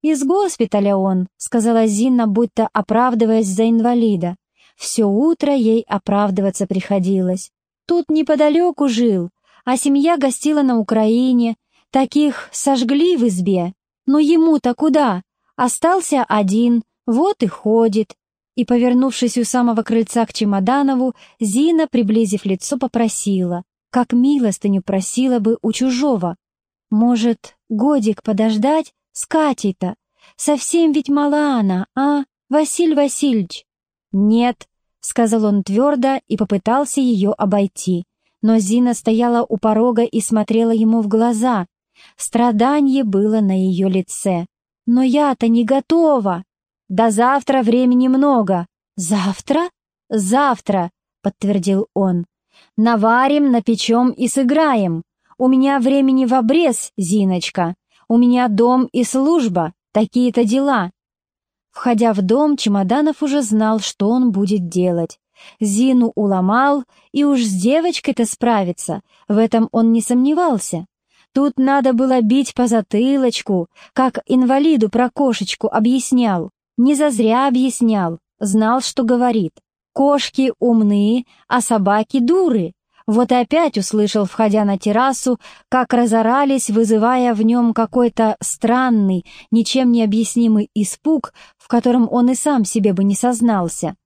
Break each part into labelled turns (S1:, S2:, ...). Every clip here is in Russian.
S1: «Из госпиталя он», — сказала Зина, будто оправдываясь за инвалида. Все утро ей оправдываться приходилось. Тут неподалеку жил, а семья гостила на Украине. Таких сожгли в избе. Но ему-то куда? Остался один, вот и ходит. И, повернувшись у самого крыльца к Чемоданову, Зина, приблизив лицо, попросила, как милостыню просила бы у чужого. «Может, годик подождать с Катей-то? Совсем ведь мала она, а, Василь Васильевич?» «Нет», — сказал он твердо и попытался ее обойти. Но Зина стояла у порога и смотрела ему в глаза. Страдание было на ее лице. «Но я-то не готова!» До завтра времени много. Завтра? Завтра, подтвердил он. Наварим, напечем и сыграем. У меня времени в обрез, Зиночка. У меня дом и служба, такие-то дела. Входя в дом, Чемоданов уже знал, что он будет делать. Зину уломал, и уж с девочкой-то справиться, в этом он не сомневался. Тут надо было бить по затылочку, как инвалиду про кошечку объяснял. Не зазря объяснял, знал, что говорит. Кошки умные, а собаки дуры. Вот опять услышал, входя на террасу, как разорались, вызывая в нем какой-то странный, ничем не объяснимый испуг, в котором он и сам себе бы не сознался.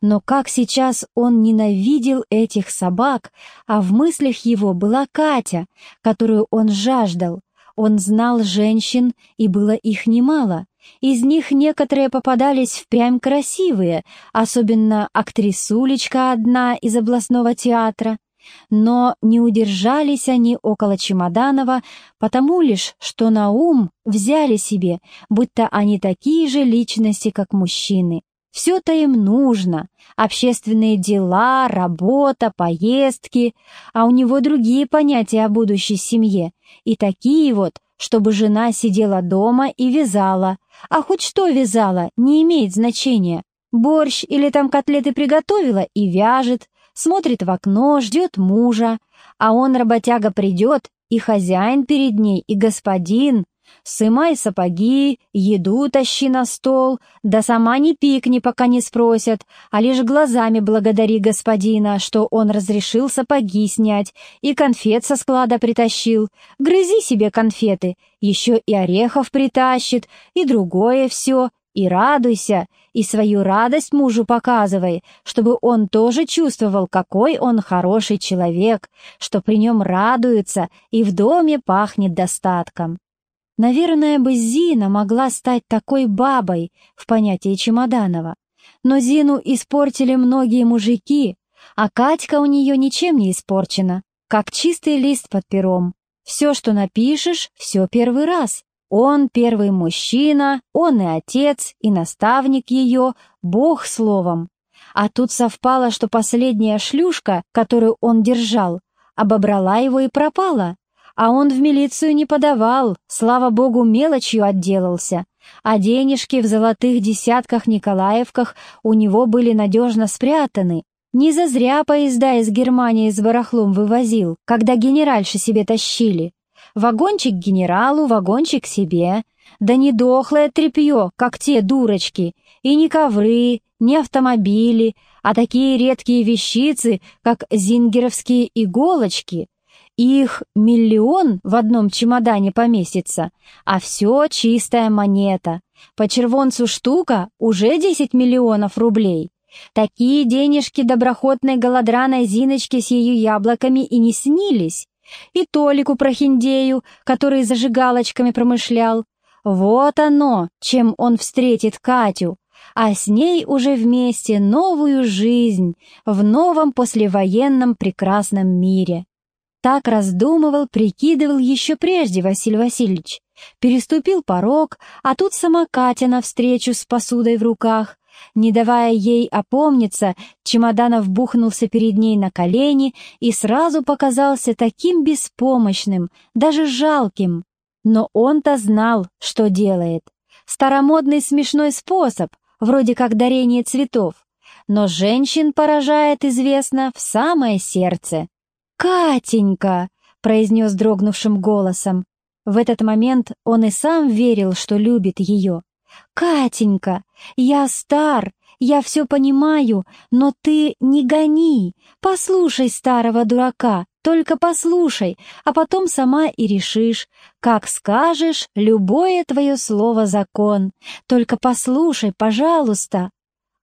S1: Но как сейчас он ненавидел этих собак, а в мыслях его была Катя, которую он жаждал. Он знал женщин, и было их немало. Из них некоторые попадались впрямь красивые, особенно актрисулечка одна из областного театра. Но не удержались они около Чемоданова, потому лишь, что на ум взяли себе, будто они такие же личности, как мужчины. Все-то им нужно. Общественные дела, работа, поездки. А у него другие понятия о будущей семье. И такие вот, чтобы жена сидела дома и вязала, а хоть что вязала, не имеет значения. Борщ или там котлеты приготовила и вяжет, смотрит в окно, ждет мужа, а он, работяга, придет, и хозяин перед ней, и господин. Сымай сапоги, еду тащи на стол, да сама не пикни, пока не спросят, а лишь глазами благодари господина, что он разрешил сапоги снять и конфет со склада притащил. Грызи себе конфеты, еще и орехов притащит, и другое все, и радуйся, и свою радость мужу показывай, чтобы он тоже чувствовал, какой он хороший человек, что при нем радуется и в доме пахнет достатком. Наверное, бы Зина могла стать такой бабой в понятии Чемоданова. Но Зину испортили многие мужики, а Катька у нее ничем не испорчена, как чистый лист под пером. Все, что напишешь, все первый раз. Он первый мужчина, он и отец, и наставник ее, бог словом. А тут совпало, что последняя шлюшка, которую он держал, обобрала его и пропала. А он в милицию не подавал, слава богу, мелочью отделался. А денежки в золотых десятках Николаевках у него были надежно спрятаны. Не зазря поезда из Германии с барахлом вывозил, когда генеральши себе тащили. Вагончик генералу, вагончик себе. Да не дохлое тряпье, как те дурочки, и не ковры, не автомобили, а такие редкие вещицы, как зингеровские иголочки, их миллион в одном чемодане поместится, а все чистая монета. По червонцу штука уже 10 миллионов рублей. Такие денежки доброходной голодраной Зиночки с ее яблоками и не снились. И Толику Прохиндею, который зажигалочками промышлял. Вот оно, чем он встретит Катю, а с ней уже вместе новую жизнь в новом послевоенном прекрасном мире. Так раздумывал, прикидывал еще прежде Василий Васильевич. Переступил порог, а тут сама Катя навстречу с посудой в руках. Не давая ей опомниться, Чемоданов бухнулся перед ней на колени и сразу показался таким беспомощным, даже жалким. Но он-то знал, что делает. Старомодный смешной способ, вроде как дарение цветов. Но женщин поражает, известно, в самое сердце. «Катенька!» — произнес дрогнувшим голосом. В этот момент он и сам верил, что любит ее. «Катенька, я стар, я все понимаю, но ты не гони, послушай старого дурака, только послушай, а потом сама и решишь. Как скажешь, любое твое слово закон. Только послушай, пожалуйста».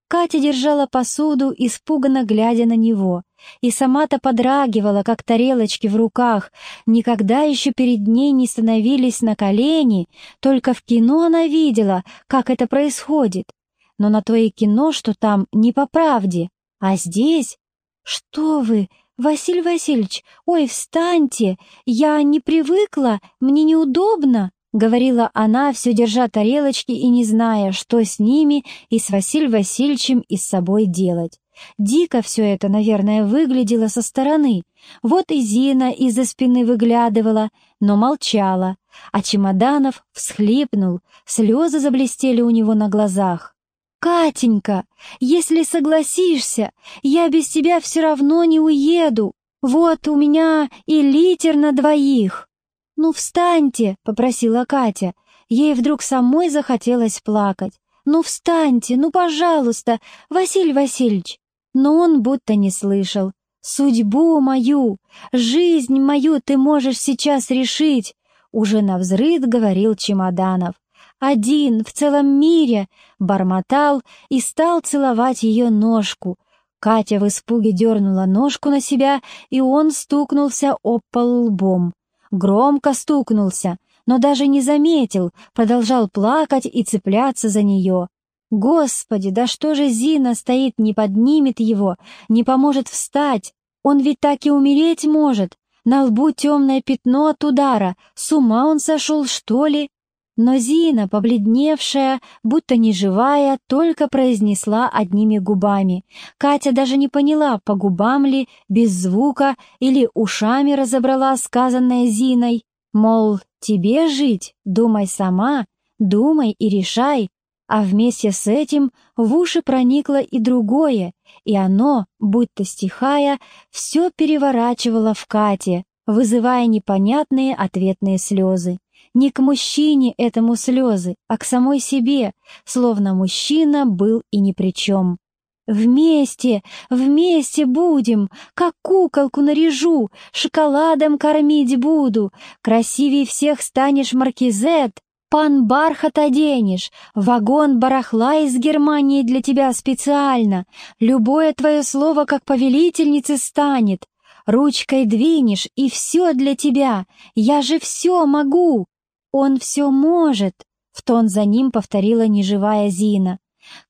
S1: Катя держала посуду, испуганно глядя на него, и сама-то подрагивала, как тарелочки в руках. Никогда еще перед ней не становились на колени, только в кино она видела, как это происходит. Но на то и кино, что там не по правде, а здесь... «Что вы, «Василий Васильевич, ой, встаньте! Я не привыкла, мне неудобно!» — говорила она, все держа тарелочки и не зная, что с ними и с Василием Васильевичем и с собой делать. Дико все это, наверное, выглядело со стороны. Вот и Зина из-за спины выглядывала, но молчала, а Чемоданов всхлипнул, слезы заблестели у него на глазах. «Катенька, если согласишься, я без тебя все равно не уеду. Вот у меня и литер на двоих». «Ну, встаньте», — попросила Катя. Ей вдруг самой захотелось плакать. «Ну, встаньте, ну, пожалуйста, Василий Васильевич». Но он будто не слышал. «Судьбу мою, жизнь мою ты можешь сейчас решить», — уже навзрыд говорил Чемоданов один в целом мире, бормотал и стал целовать ее ножку. Катя в испуге дернула ножку на себя, и он стукнулся об пол лбом. Громко стукнулся, но даже не заметил, продолжал плакать и цепляться за нее. Господи, да что же Зина стоит, не поднимет его, не поможет встать? Он ведь так и умереть может. На лбу темное пятно от удара. С ума он сошел, что ли? Но Зина, побледневшая, будто неживая, только произнесла одними губами. Катя даже не поняла, по губам ли, без звука или ушами разобрала сказанное Зиной. Мол, тебе жить, думай сама, думай и решай. А вместе с этим в уши проникло и другое, и оно, будто стихая, все переворачивало в Кате, вызывая непонятные ответные слезы. Не к мужчине этому слезы, а к самой себе, словно мужчина был и ни при чем. Вместе, вместе будем, как куколку наряжу, шоколадом кормить буду, красивее всех станешь маркизет, пан бархат оденешь, вагон барахла из Германии для тебя специально, любое твое слово как повелительницы станет, ручкой двинешь, и все для тебя, я же все могу. «Он все может!» — в тон за ним повторила неживая Зина.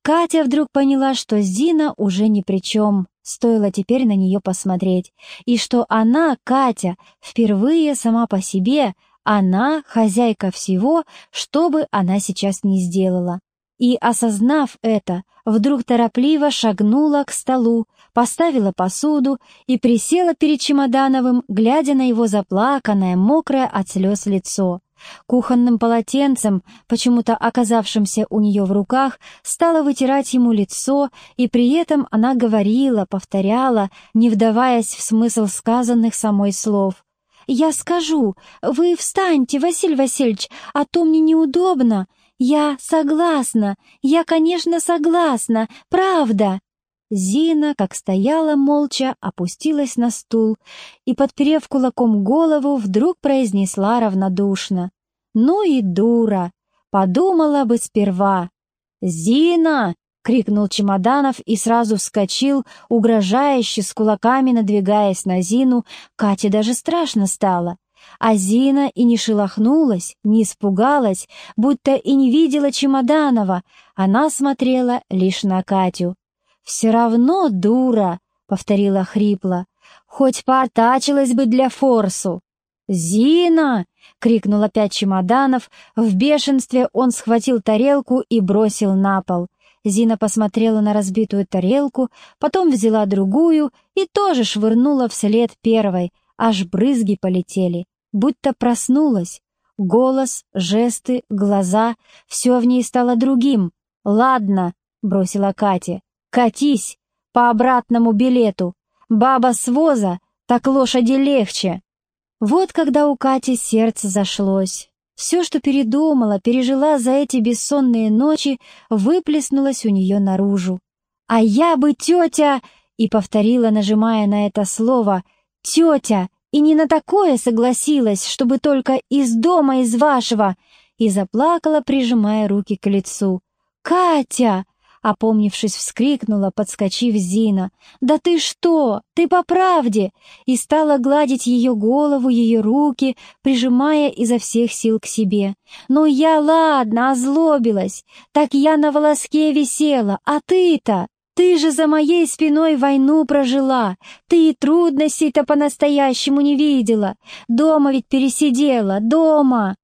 S1: Катя вдруг поняла, что Зина уже ни при чем, стоило теперь на нее посмотреть, и что она, Катя, впервые сама по себе, она хозяйка всего, что бы она сейчас не сделала. И, осознав это, вдруг торопливо шагнула к столу, поставила посуду и присела перед Чемодановым, глядя на его заплаканное, мокрое от слез лицо. Кухонным полотенцем, почему-то оказавшимся у нее в руках, стала вытирать ему лицо, и при этом она говорила, повторяла, не вдаваясь в смысл сказанных самой слов. «Я скажу, вы встаньте, Василий Васильевич, а то мне неудобно. Я согласна, я, конечно, согласна, правда». Зина, как стояла молча, опустилась на стул и, подперев кулаком голову, вдруг произнесла равнодушно. «Ну и дура! Подумала бы сперва!» «Зина!» — крикнул Чемоданов и сразу вскочил, угрожающе с кулаками надвигаясь на Зину. Кате даже страшно стало. А Зина и не шелохнулась, не испугалась, будто и не видела Чемоданова. Она смотрела лишь на Катю. «Все равно дура», — повторила хрипло, — «хоть поотачилась бы для форсу». «Зина!» — крикнул опять Чемоданов. В бешенстве он схватил тарелку и бросил на пол. Зина посмотрела на разбитую тарелку, потом взяла другую и тоже швырнула вслед первой, аж брызги полетели, будто проснулась. Голос, жесты, глаза — все в ней стало другим. «Ладно», — бросила Катя, Катись по обратному билету. Баба с воза, так лошади легче. Вот когда у Кати сердце зашлось. Все, что передумала, пережила за эти бессонные ночи, выплеснулось у нее наружу. «А я бы тетя!» и повторила, нажимая на это слово «тетя!» и не на такое согласилась, чтобы только из дома, из вашего, и заплакала, прижимая руки к лицу. «Катя!» Опомнившись, вскрикнула, подскочив Зина. «Да ты что? Ты по правде!» И стала гладить ее голову, ее руки, прижимая изо всех сил к себе. «Ну я, ладно, озлобилась. Так я на волоске висела, а ты-то? Ты же за моей спиной войну прожила. Ты и трудностей-то по-настоящему не видела. Дома ведь пересидела, дома!»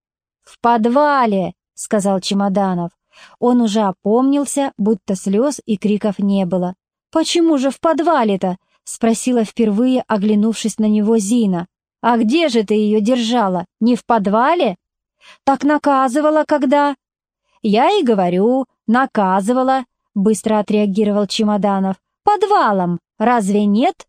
S1: «В подвале!» — сказал Чемоданов. Он уже опомнился, будто слез и криков не было. «Почему же в подвале-то?» — спросила впервые, оглянувшись на него Зина. «А где же ты ее держала? Не в подвале?» «Так наказывала, когда?» «Я и говорю, наказывала», — быстро отреагировал Чемоданов. «Подвалом, разве нет?»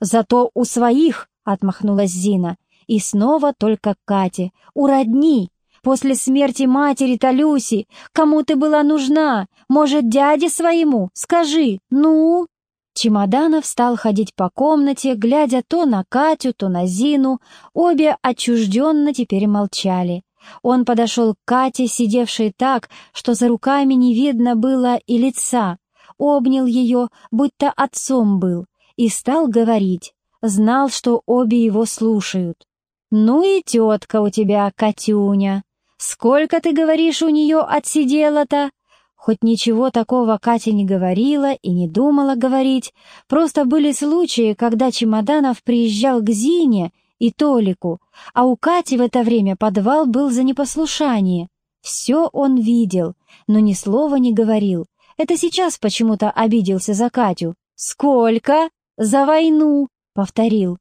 S1: «Зато у своих», — отмахнулась Зина. И снова только Кате. «У родни, После смерти матери-то Люси, кому ты была нужна? Может, дяде своему? Скажи, ну?» Чемоданов стал ходить по комнате, глядя то на Катю, то на Зину. Обе отчужденно теперь молчали. Он подошел к Кате, сидевшей так, что за руками не видно было и лица, обнял ее, будто отцом был, и стал говорить. Знал, что обе его слушают. «Ну и тетка у тебя, Катюня!» Сколько, ты говоришь, у нее отсидела-то?» Хоть ничего такого Катя не говорила и не думала говорить, просто были случаи, когда Чемоданов приезжал к Зине и Толику, а у Кати в это время подвал был за непослушание. Все он видел, но ни слова не говорил. Это сейчас почему-то обиделся за Катю. «Сколько? За войну!» — повторил.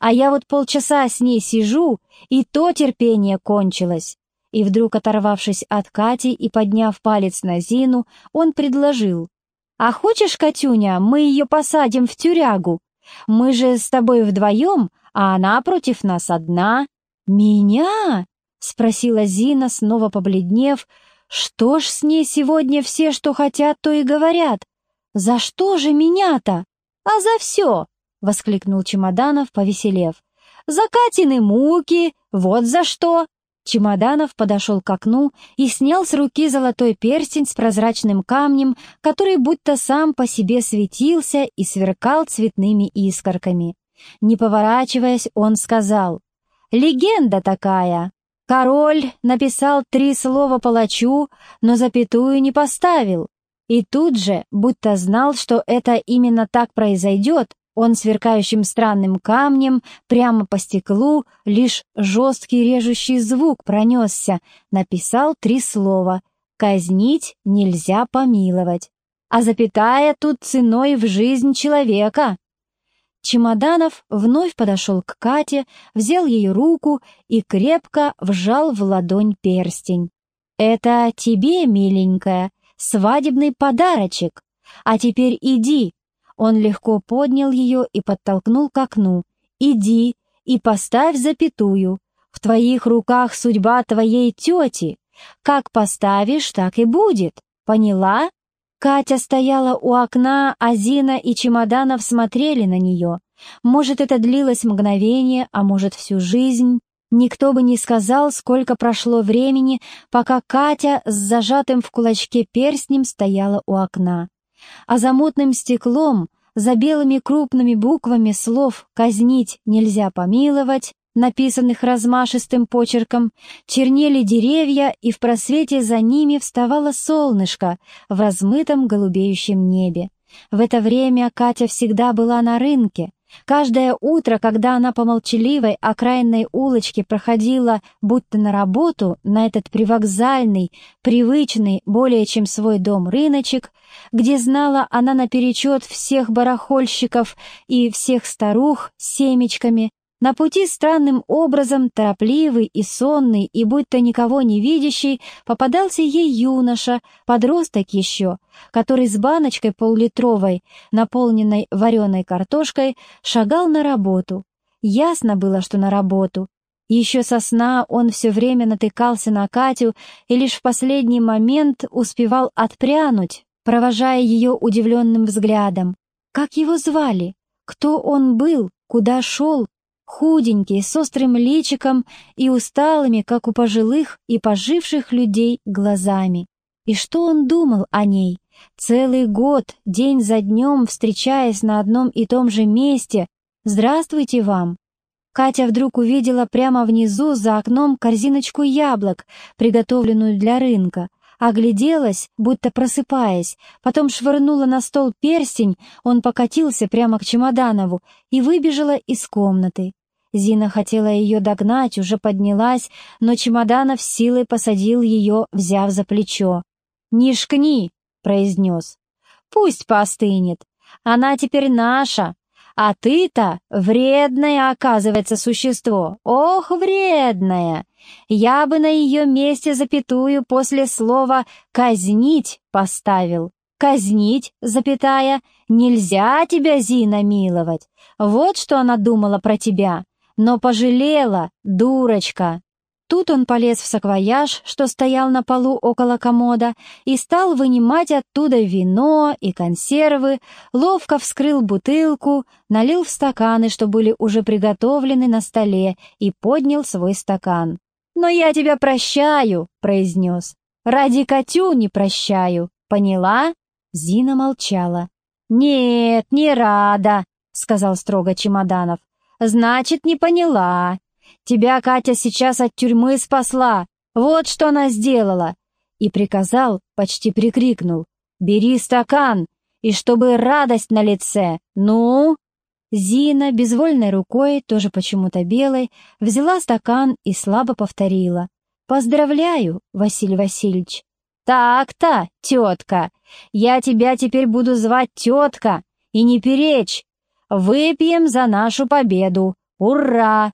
S1: «А я вот полчаса с ней сижу, и то терпение кончилось. И вдруг, оторвавшись от Кати и подняв палец на Зину, он предложил. «А хочешь, Катюня, мы ее посадим в тюрягу? Мы же с тобой вдвоем, а она против нас одна». «Меня?» — спросила Зина, снова побледнев. «Что ж с ней сегодня все, что хотят, то и говорят? За что же меня-то?» «А за все!» — воскликнул Чемоданов, повеселев. «За Катины муки, вот за что!» Чемоданов подошел к окну и снял с руки золотой перстень с прозрачным камнем, который будто сам по себе светился и сверкал цветными искорками. Не поворачиваясь, он сказал, «Легенда такая. Король написал три слова палачу, но запятую не поставил. И тут же, будто знал, что это именно так произойдет, он сверкающим странным камнем прямо по стеклу, лишь жесткий режущий звук пронесся, написал три слова «Казнить нельзя помиловать», а запятая тут ценой в жизнь человека. Чемоданов вновь подошел к Кате, взял ее руку и крепко вжал в ладонь перстень. «Это тебе, миленькая, свадебный подарочек. А теперь иди, он легко поднял ее и подтолкнул к окну. «Иди и поставь запятую. В твоих руках судьба твоей тети. Как поставишь, так и будет. Поняла?» Катя стояла у окна, а Зина и Чемоданов смотрели на нее. Может, это длилось мгновение, а может, всю жизнь. Никто бы не сказал, сколько прошло времени, пока Катя с зажатым в кулачке перстнем стояла у окна а за мутным стеклом, за белыми крупными буквами слов «казнить нельзя помиловать», написанных размашистым почерком, чернели деревья, и в просвете за ними вставало солнышко в размытом голубеющем небе. В это время Катя всегда была на рынке, Каждое утро, когда она по молчаливой окраинной улочке проходила, будто на работу, на этот привокзальный, привычный, более чем свой дом рыночек, где знала она наперечет всех барахольщиков и всех старух с семечками, на пути странным образом, торопливый и сонный, и будто никого не видящий, попадался ей юноша, подросток еще, который с баночкой поллитровой, наполненной вареной картошкой, шагал на работу. Ясно было, что на работу. Еще со сна он все время натыкался на Катю и лишь в последний момент успевал отпрянуть, провожая ее удивленным взглядом. Как его звали? Кто он был? Куда шел? Худенький, с острым личиком и усталыми, как у пожилых и поживших людей, глазами. И что он думал о ней? Целый год, день за днем, встречаясь на одном и том же месте. «Здравствуйте вам!» Катя вдруг увидела прямо внизу за окном корзиночку яблок, приготовленную для рынка, огляделась, будто просыпаясь, потом швырнула на стол перстень, он покатился прямо к Чемоданову и выбежала из комнаты. Зина хотела ее догнать, уже поднялась, но Чемоданов силой посадил ее, взяв за плечо. «Не шкни!» — произнес. «Пусть поостынет. Она теперь наша, а ты-то вредное, оказывается, существо. Ох, вредное! Я бы на ее месте запятую после слова «казнить» поставил. «Казнить», запятая, нельзя тебя, Зина, миловать. Вот что она думала про тебя. Но пожалела, дурочка. Тут он полез в саквояж, что стоял на полу около комода, и стал вынимать оттуда вино и консервы, ловко вскрыл бутылку, налил в стаканы, что были уже приготовлены на столе, и поднял свой стакан. «Но я тебя прощаю», — произнес. «Ради Катю не прощаю, поняла?» Зина молчала. «Нет, не рада», — сказал строго Чемоданов. «Значит, не поняла. Тебя Катя сейчас от тюрьмы спасла. Вот что она сделала!» И приказал, почти прикрикнул. «Бери стакан, и чтобы радость на лице! Ну!» Зина, безвольной рукой, тоже почему-то белой, взяла стакан и слабо повторила. «Поздравляю, Василий Васильевич!» «Так-то, тетка! Я тебя теперь буду звать тетка, и не перечь! Выпьем за нашу победу! Ура!»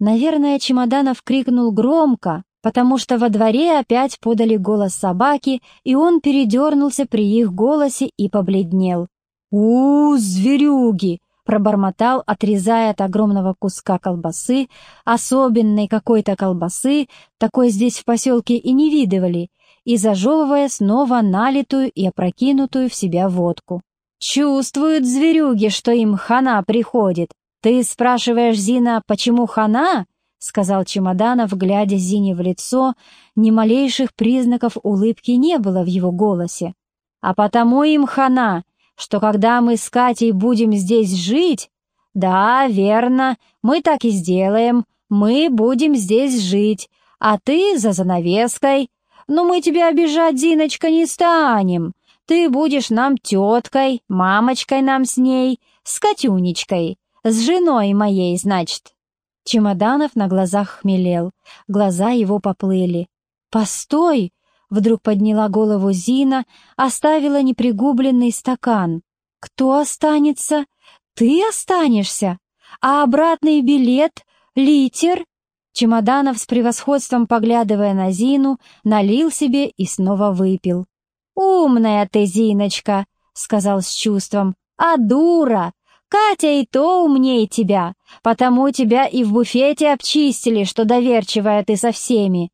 S1: Наверное, Чемоданов крикнул громко, потому что во дворе опять подали голос собаки, и он передернулся при их голосе и побледнел. у, зверюги!» — пробормотал, отрезая от огромного куска колбасы, особенной какой-то колбасы, такой здесь в поселке и не видывали, и зажевывая снова налитую и опрокинутую в себя водку. «Чувствуют зверюги, что им хана приходит, «Ты спрашиваешь, Зина, почему хана?» — сказал Чемоданов, глядя Зине в лицо. Ни малейших признаков улыбки не было в его голосе. «А потому им хана, что когда мы с Катей будем здесь жить...» «Да, верно, мы так и сделаем. Мы будем здесь жить, а ты за занавеской. Но мы тебя обижать, Зиночка, не станем. Ты будешь нам теткой, мамочкой нам с ней, с Катюнечкой. С женой моей, значит». Чемоданов на глазах хмелел, глаза его поплыли. «Постой!» — вдруг подняла голову Зина, оставила непригубленный стакан. «Кто останется? Ты останешься? А обратный билет? Литер?» Чемоданов с превосходством, поглядывая на Зину, налил себе и снова выпил. «Умная ты, Зиночка!» — сказал с чувством. «А дура! Катя и то умнее тебя, потому тебя и в буфете обчистили, что доверчивая ты со всеми».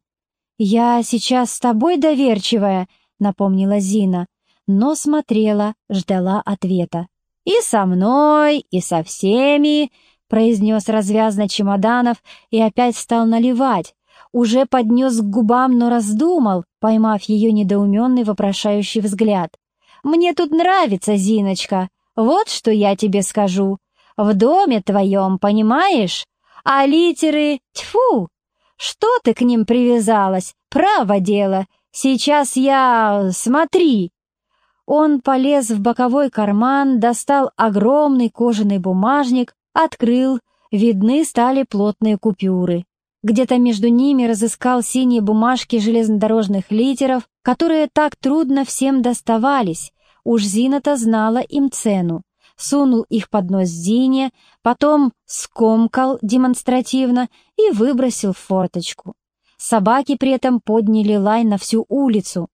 S1: «Я сейчас с тобой доверчивая», — напомнила Зина, но смотрела, ждала ответа. «И со мной, и со всеми», — произнес развязно чемоданов и опять стал наливать. Уже поднес к губам, но раздумал, поймав ее недоуменный вопрошающий взгляд. «Мне тут нравится, Зиночка», вот что я тебе скажу. В доме твоем, понимаешь? А литеры, тьфу! Что ты к ним привязалась? Право дело. Сейчас я... смотри!» Он полез в боковой карман, достал огромный кожаный бумажник, открыл, видны стали плотные купюры. Где-то между ними разыскал синие бумажки железнодорожных литеров, которые так трудно всем доставались, Уж Зина-то знала им цену. Сунул их под нос Зине, потом скомкал демонстративно и выбросил в форточку. Собаки при этом подняли лай на всю улицу.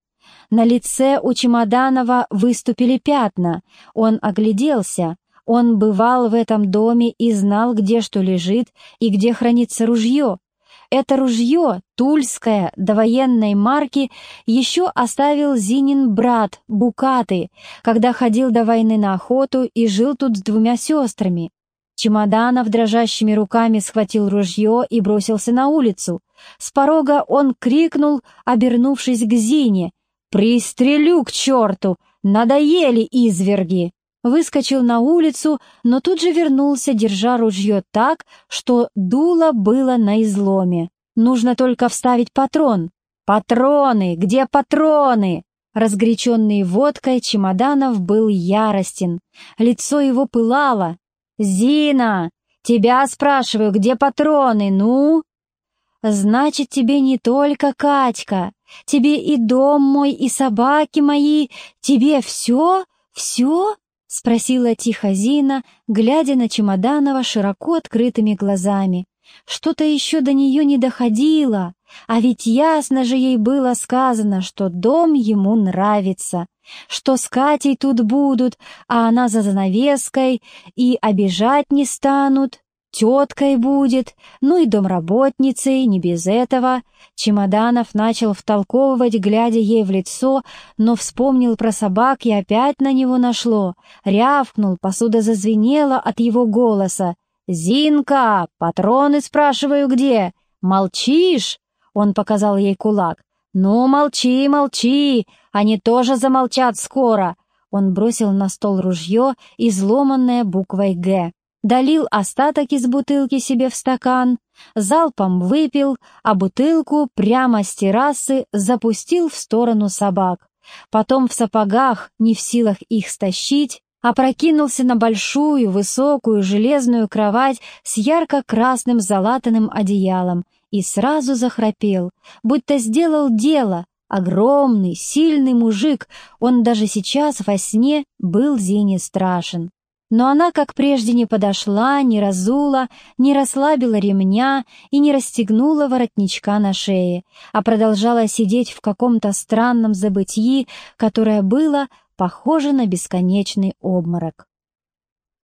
S1: На лице у Чемоданова выступили пятна. Он огляделся. Он бывал в этом доме и знал, где что лежит и где хранится ружье. Это ружье, тульское, довоенной марки, еще оставил Зинин брат, Букаты, когда ходил до войны на охоту и жил тут с двумя сестрами. Чемоданов дрожащими руками схватил ружье и бросился на улицу. С порога он крикнул, обернувшись к Зине, «Пристрелю к черту! Надоели изверги!» Выскочил на улицу, но тут же вернулся, держа ружье так, что дуло было на изломе. Нужно только вставить патрон. «Патроны! Где патроны?» Разгоряченный водкой, Чемоданов был яростен. Лицо его пылало. «Зина! Тебя спрашиваю, где патроны, ну?» «Значит, тебе не только Катька, тебе и дом мой, и собаки мои, тебе все, все?» — спросила тихо Зина, глядя на Чемоданова широко открытыми глазами. Что-то еще до нее не доходило, а ведь ясно же ей было сказано, что дом ему нравится, что с Катей тут будут, а она за занавеской, и обижать не станут, теткой будет, ну и домработницей, не без этого. Чемоданов начал втолковывать, глядя ей в лицо, но вспомнил про собак и опять на него нашло. Рявкнул, посуда зазвенела от его голоса. «Зинка, патроны спрашиваю где? Молчишь?» Он показал ей кулак. «Ну, молчи, молчи, они тоже замолчат скоро!» Он бросил на стол ружье, изломанное буквой «Г». Долил остаток из бутылки себе в стакан, залпом выпил, а бутылку прямо с террасы запустил в сторону собак. Потом в сапогах, не в силах их стащить, опрокинулся на большую, высокую, железную кровать с ярко-красным залатанным одеялом и сразу захрапел, будто сделал дело. Огромный, сильный мужик, он даже сейчас во сне был Зине страшен. Но она, как прежде, не подошла, не разула, не расслабила ремня и не расстегнула воротничка на шее, а продолжала сидеть в каком-то странном забытии, которое было похоже на бесконечный обморок.